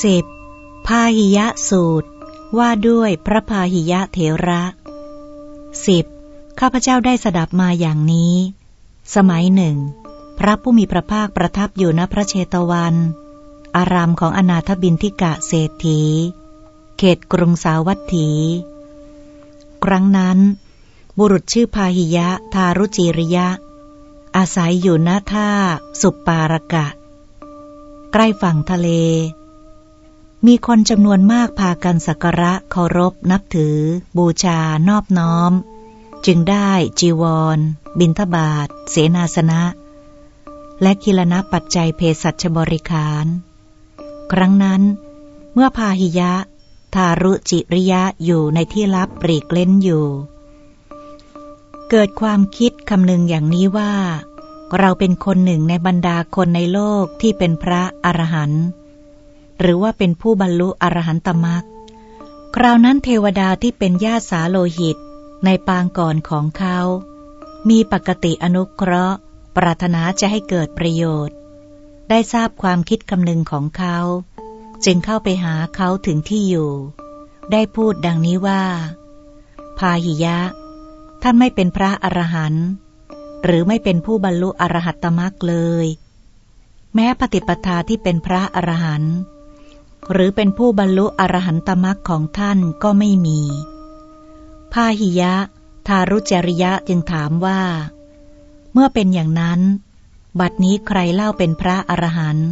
สิบพาหิยะสูตร ว่าด้วยพระพาหิยะเถระสิบข้าพเจ้าได้สดับมาอย่างนี้ สมัยหนึ่ง พระผู้มีพระภาคประทับอยู่ณพระเชตวัน อารามของอนาถบินทิกะเศรษฐี เขตกรุงสาวัตถี ครั้งนั้น บุรุษชื่อพาหิยะทารุจิริยะ อาศัยอยู่ณท่าสุปปารกะ ใกล้ฝั่งทะเล มีคนจำนวนมากพากันสักการะเคารพนับถือ บูชานอบน้อม จึงได้จีวร บินทบาทเสนาสนะ และกิลนะปัจจัยเพศสัชบริคาร ครั้งนั้น เมื่อพาหิยะ ทารุจิริยะอยู่ในที่ลับปรีกเล่นอยู่ เกิดความคิดคำนึงอย่างนี้ว่า เราเป็นคนหนึ่งในบรรดาคนในโลกที่เป็นพระอรหันต์ หรือว่าเป็นผู้บรรลุอรหันตมรรคคราวนั้นเทวดาที่เป็นญาติสาโลหิตในปางก่อนของเขา มีปกติอนุเคราะห์ ปรารถนาจะให้เกิดประโยชน์ ได้ทราบความคิดคำนึงของเขา จึงเข้าไปหาเขาถึงที่อยู่ ได้พูดดังนี้ว่า พาหิยะ ท่านไม่เป็นพระอรหันต์หรือไม่เป็นผู้บรรลุอรหัตตมรรคเลย แม้ปฏิปทาที่เป็นพระอรหันต์ หรือเป็นผู้บรรลุอรหันตมรรคของท่านก็ไม่มีพาหิยะ ทารุจริยะจึงถามว่า เมื่อเป็นอย่างนั้น บัดนี้ใครเล่าเป็นพระอรหันต์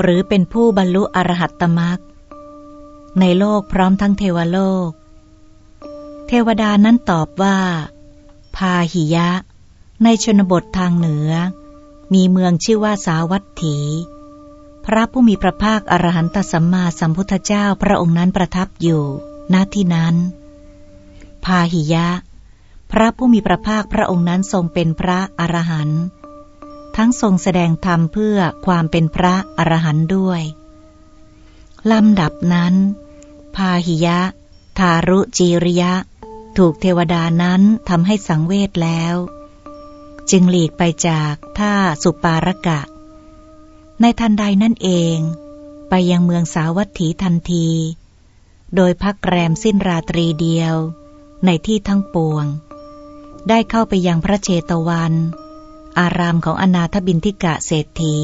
หรือเป็นผู้บรรลุอรหัตตมรรคในโลกพร้อมทั้งเทวโลก เทวดานั้นตอบว่า พาหิยะ ในชนบททางเหนือ มีเมืองชื่อว่าสาวัตถี พระผู้มีพระภาคอรหันตสัมมาสัมพุทธเจ้าพระองค์นั้นประทับอยู่ ณ ที่นั้น พาหิยะ พระผู้มีพระภาคพระองค์นั้นทรงเป็นพระอรหันต์ทั้งทรงแสดงธรรมเพื่อความเป็นพระอรหันต์ด้วย ลำดับนั้น พาหิยะ ทารุจีริยะ ถูกเทวดานั้นทำให้สังเวชแล้ว จึงหลีกไปจากท่าสุปารกะ ในทันใดนั่นเอง ไปยังเมืองสาวัตถีทันที โดยพักแรมสิ้นราตรีเดียว ในที่ทั้งปวง ได้เข้าไปยังพระเชตวัน อารามของอนาถบินทิกะเศรษฐี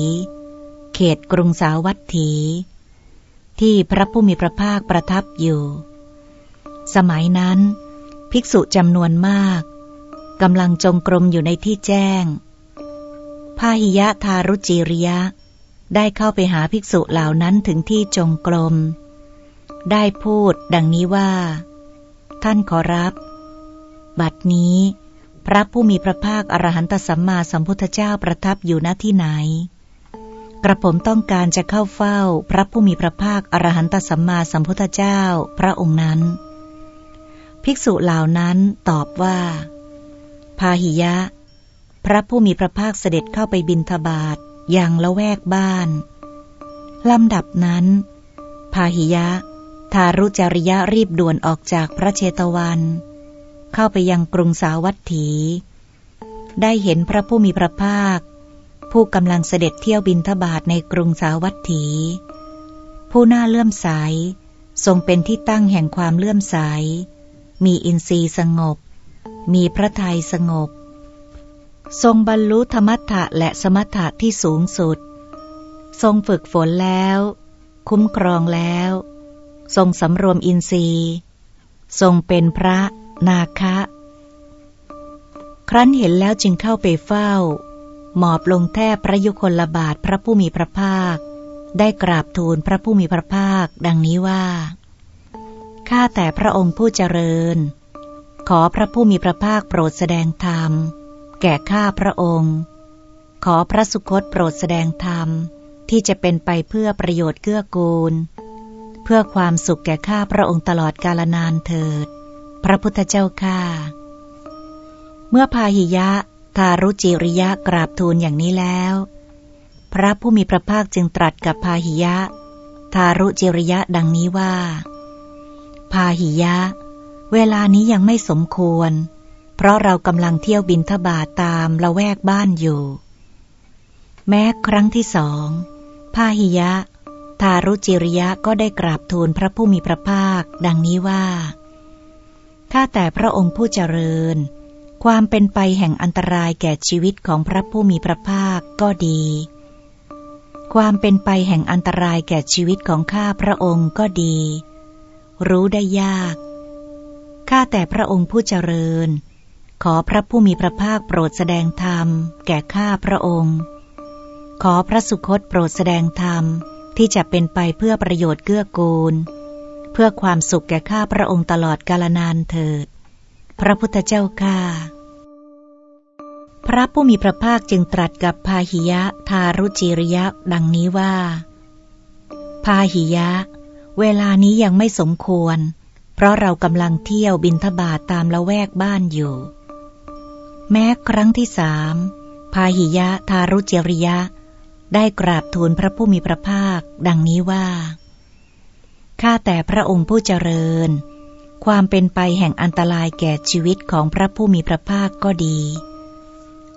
เขตกรุงสาวัตถี ที่พระผู้มีพระภาคประทับอยู่ สมัยนั้น ภิกษุจำนวนมากกำลังจงกรมอยู่ในที่แจ้งพาหิยะทารุจิริยะ ได้เข้าไปหาภิกษุเหล่านั้นถึงที่จงกรม ได้พูดดังนี้ว่า ท่านขอรับ บัดนี้ พระผู้มีพระภาคอรหันตสัมมาสัมพุทธเจ้าประทับอยู่ณที่ไหน กระผมต้องการจะเข้าเฝ้าพระผู้มีพระภาคอรหันตสัมมาสัมพุทธเจ้าพระองค์นั้น ภิกษุเหล่านั้นตอบว่า พาหิยะ พระผู้มีพระภาคเสด็จเข้าไปบินทบาท ย่างละแวกบ้าน ลำดับนั้น พาหิยะ ทารุจริยะรีบด่วนออกจากพระเชตวัน เข้าไปยังกรุงสาวัตถี ได้เห็นพระผู้มีพระภาค ผู้กำลังเสด็จเที่ยวบินทบาทในกรุงสาวัตถี ผู้น่าเลื่อมใส ทรงเป็นที่ตั้งแห่งความเลื่อมใส มีอินทรีย์สงบ มีพระทัยสงบ ทรงบรรลุธรรมถะและสมถะที่สูงสุด ทรงฝึกฝนแล้ว คุ้มครองแล้ว ทรงสำรวมอินทรีย์ ทรงเป็นพระนาคะ ครั้นเห็นแล้วจึงเข้าไปเฝ้า หมอบลงแทบพระยุคลบาทพระผู้มีพระภาค ได้กราบทูลพระผู้มีพระภาค ดังนี้ว่า ข้าแต่พระองค์ผู้เจริญ ขอพระผู้มีพระภาคโปรดแสดงธรรม แก่ข้าพระองค์ ขอพระสุคตโปรดแสดงธรรมที่จะเป็นไปเพื่อประโยชน์เกื้อกูล เพื่อความสุขแก่ข้าพระองค์ตลอดกาลนานเถิด พระพุทธเจ้าข้าเมื่อพาหิยะทารุจิริยะกราบทูลอย่างนี้แล้ว พระผู้มีพระภาคจึงตรัสกับพาหิยะ ทารุจิริยะดังนี้ว่า พาหิยะ เวลานี้ยังไม่สมควร เพราะเรากำลังเที่ยวบินทบาทตามละแวกบ้านอยู่ แม้ครั้งที่สองพาหิยะททารุจิริยะก็ได้กราบทูลพระผู้มีพระภาค ดังนี้ว่าข้าแต่พระองค์ผู้เจริญ ความเป็นไปแห่งอันตรายแก่ชีวิตของพระผู้มีพระภาคก็ดี ความเป็นไปแห่งอันตรายแก่ชีวิตของข้าพระองค์ก็ดี รู้ได้ยาก ข้าแต่พระองค์ผู้เจริญ ขอพระผู้มีพระภาคโปรดแสดงธรรม แก่ข้าพระองค์ ขอพระสุคตโปรดแสดงธรรมที่จะเป็นไปเพื่อประโยชน์เกื้อกูล เพื่อความสุขแก่ข้าพระองค์ตลอดกาลนานเถิด พระพุทธเจ้าข้าพระผู้มีพระภาคจึงตรัสกับพาหิยะทารุจิริยะดังนี้ว่า พาหิยะ เวลานี้ยังไม่สมควร เพราะเรากำลังเที่ยวบินทบาทตามละแวกบ้านอยู่ แม้ครั้งที่สามพาหิยะทารุจิริยะ ได้กราบทูลพระผู้มีพระภาค ดังนี้ว่า ข้าแต่พระองค์ผู้เจริญ ความเป็นไปแห่งอันตรายแก่ชีวิตของพระผู้มีพระภาคก็ดี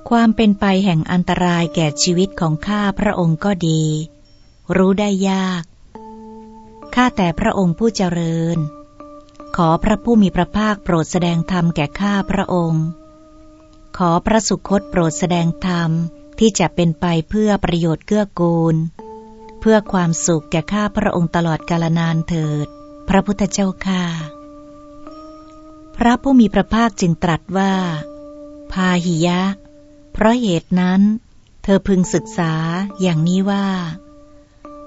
ความเป็นไปแห่งอันตรายแก่ชีวิตของข้าพระองค์ก็ดี รู้ได้ยาก ข้าแต่พระองค์ผู้เจริญ ขอพระผู้มีพระภาคโปรดแสดงธรรมแก่ข้าพระองค์ ขอพระสุคตโปรดแสดงธรรมที่จะเป็นไปเพื่อประโยชน์เกื้อกูล เพื่อความสุขแก่ข้าพระองค์ตลอดกาลนานเถิด พระพุทธเจ้าข้าพระผู้มีพระภาคจึงตรัสว่า พาหิยะ เพราะเหตุนั้น เธอพึงศึกษาอย่างนี้ว่า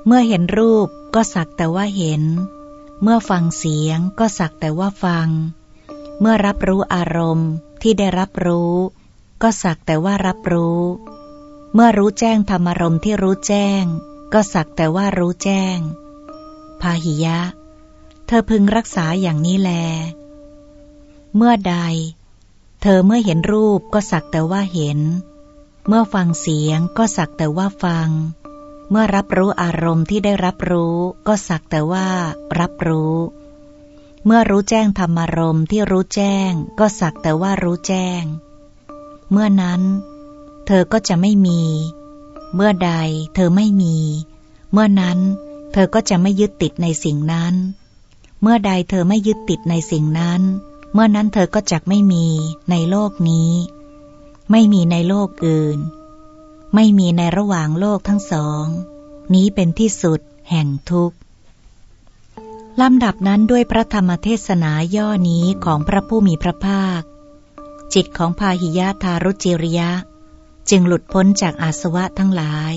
เมื่อเห็นรูปก็สักแต่ว่าเห็น เมื่อฟังเสียงก็สักแต่ว่าฟัง เมื่อรับรู้อารมณ์ที่ได้รับรู้ ก็สักแต่ว่ารับรู้ เมื่อรู้แจ้งธรรมารมที่รู้แจ้ง ก็สักแต่ว่ารู้แจ้ง พาหิยะ เธอพึงรักษาอย่างนี้แล เมื่อใด เธอเมื่อเห็นรูปก็สักแต่ว่าเห็น เมื่อฟังเสียงก็สักแต่ว่าฟัง เมื่อรับรู้อารมณ์ที่ได้รับรู้ ก็สักแต่ว่า รับรู้เมื่อรู้แจ้งธรรมารมที่รู้แจ้ง ก็สักแต่ว่ารู้แจ้ง เมื่อนั้น เธอก็จะไม่มี เมื่อใด เธอไม่มี เมื่อนั้น เธอก็จะไม่ยึดติดในสิ่งนั้น เมื่อใดเธอไม่ยึดติดในสิ่งนั้น เมื่อนั้นเธอก็จะไม่มีในโลกนี้ ไม่มีในโลกอื่น ไม่มีในระหว่างโลกทั้งสอง นี้เป็นที่สุดแห่งทุกข์ลำดับนั้นด้วยพระธรรมเทศนาย่อนี้ของพระผู้มีพระภาค จิตของพาหิยะทารุจิริยะ จึงหลุดพ้นจากอาสวะทั้งหลาย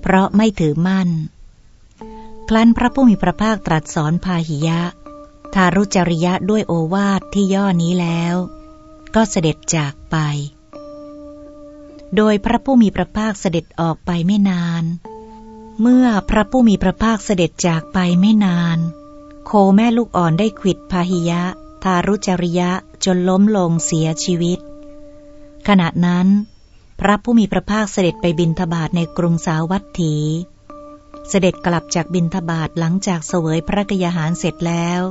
เพราะไม่ถือมั่น ครั้นพระผู้มีพระภาคตรัสสอนพาหิยะ ทารุจริยะด้วยโอวาทที่ย่อนี้แล้ว ก็เสด็จจากไป โดยพระผู้มีพระภาคเสด็จออกไปไม่นาน เมื่อพระผู้มีพระภาคเสด็จจากไปไม่นาน โคแม่ลูกอ่อนได้ขิดพาหิยะ ทารุจริยะจนล้มลงเสียชีวิต ขณะนั้น พระผู้มีพระภาคเสด็จไปบินทบาทในกรุงสาวัตถี เสด็จกลับจากบินทบาทหลังจากเสวยพระกยาหารเสร็จแล้ว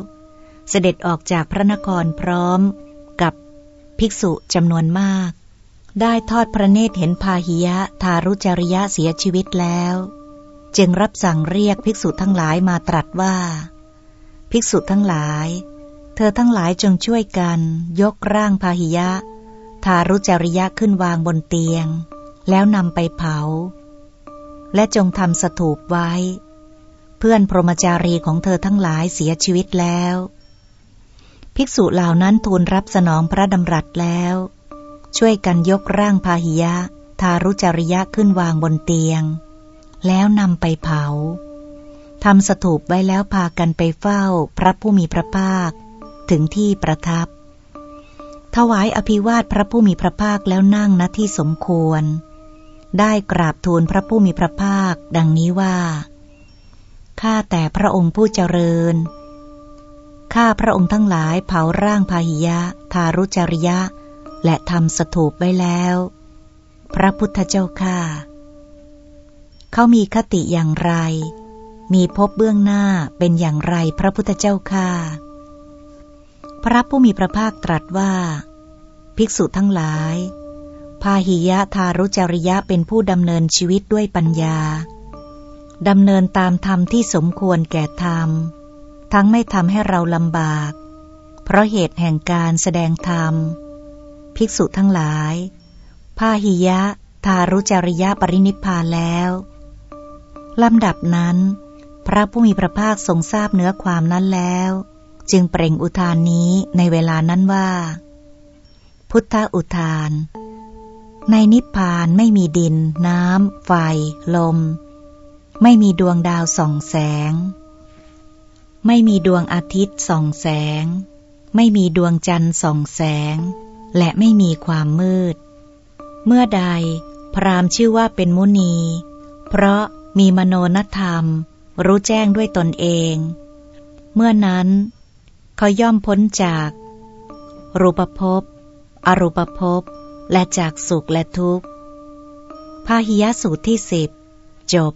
เสด็จออกจากพระนครพร้อมกับภิกษุจำนวนมาก ได้ทอดพระเนตรเห็นพาหิยะทารุจริยะเสียชีวิตแล้ว จึงรับสั่งเรียกภิกษุทั้งหลายมาตรัสว่า ภิกษุทั้งหลาย เธอทั้งหลายจงช่วยกัน ยกร่างพาหิยะ ทารุจริยะขึ้นวางบนเตียง แล้วนำไปเผา และจงทำสถูปไว้ เพื่อนพรหมจารีของเธอทั้งหลายเสียชีวิตแล้ว ภิกษุเหล่านั้นทูลรับสนองพระดำรัสแล้ว ช่วยกันยกร่างพาหิยะ ทารุจริยะขึ้นวางบนเตียง แล้วนำไปเผาทำสถูปไว้แล้วพากันไปเฝ้าพระผู้มีพระภาค ถึงที่ประทับ ถวายอภิวาทพระผู้มีพระภาคแล้วนั่งณที่สมควร ได้กราบทูลพระผู้มีพระภาค ดังนี้ว่า ข้าแต่พระองค์ผู้เจริญ ข้าพระองค์ทั้งหลายเผาร่างพาหิยะ ทารุจริยะ และทำสถูปไว้แล้ว พระพุทธเจ้าข้าเขามีคติอย่างไร มีพบเบื้องหน้าเป็นอย่างไรพระพุทธเจ้าข้า พระผู้มีพระภาคตรัสว่า ภิกษุทั้งหลาย พาหิยะทารุจริยะเป็นผู้ดำเนินชีวิตด้วยปัญญา ดำเนินตามธรรมที่สมควรแก่ธรรม ทั้งไม่ทำให้เราลำบาก เพราะเหตุแห่งการแสดงธรรม ภิกษุทั้งหลาย พาหิยะทารุจริยะปรินิพพานแล้วลำดับนั้น พระผู้มีพระภาคทรงทราบเนื้อความนั้นแล้ว จึงเปล่งอุทานนี้ในเวลานั้นว่า พุทธอุทาน ในนิพพานไม่มีดิน น้ำ ไฟ ลม ไม่มีดวงดาวส่องแสง ไม่มีดวงอาทิตย์ส่องแสง ไม่มีดวงจันทร์ส่องแสง และไม่มีความมืด เมื่อใดพรามชื่อว่าเป็นมุนี เพราะมีมโนนธรรม รู้แจ้งด้วยตนเอง เมื่อนั้น เขาย่อมพ้นจาก รูปภพ อรูปภพ และจากสุขและทุกข์พาหิยสูตรที่สิบจบ